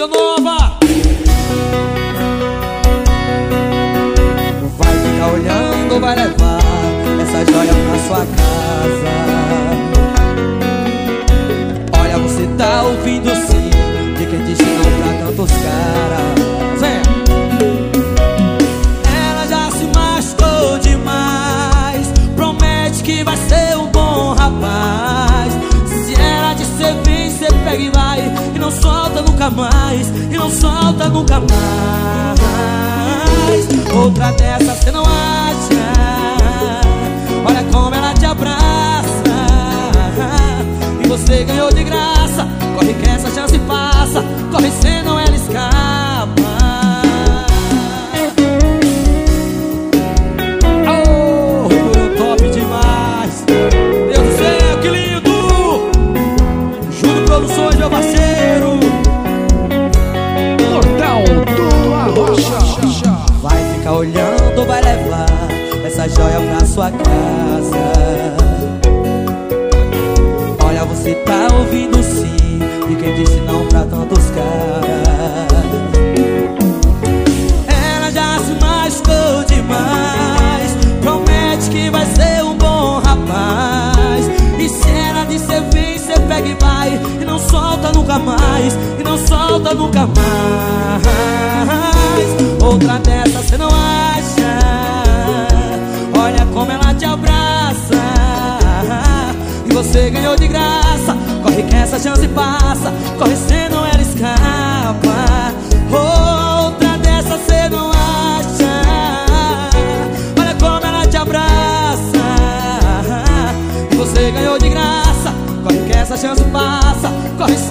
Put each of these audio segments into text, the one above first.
música nova. Vai ficar olhando, vai levar essa joia pra sua casa. Olha, você tá ouvindo sim de quem diz não pra tantos caras. Vem. Ela já se machucou demais. Promete que vai ser um bom rapaz. Se ela disser vem, cê pega e vai. Mais. E não solta nunca mais. Outra dessas cê não acha. Olha como ela te abraça. E você ganhou de graça. Corre que essa chance passa. Sua casa. Olha, você tá ouvindo sim, e quem disse não pra tantos caras. Ela já se machucou demais. Promete que vai ser um bom rapaz. E se ela disser vem, cê pega e vai. E não solta nunca mais. E não solta nunca mais. Outra dessa você ganhou de graça. Corre que essa chance passa. Corre senão ela escapa. Outra dessa cê não acha. Olha como ela te abraça. Você ganhou de graça. Corre que essa chance passa. Corre senão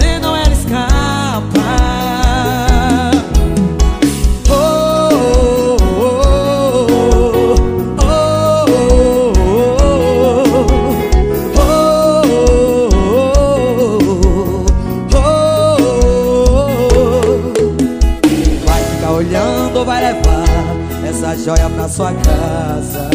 essa joia pra sua casa.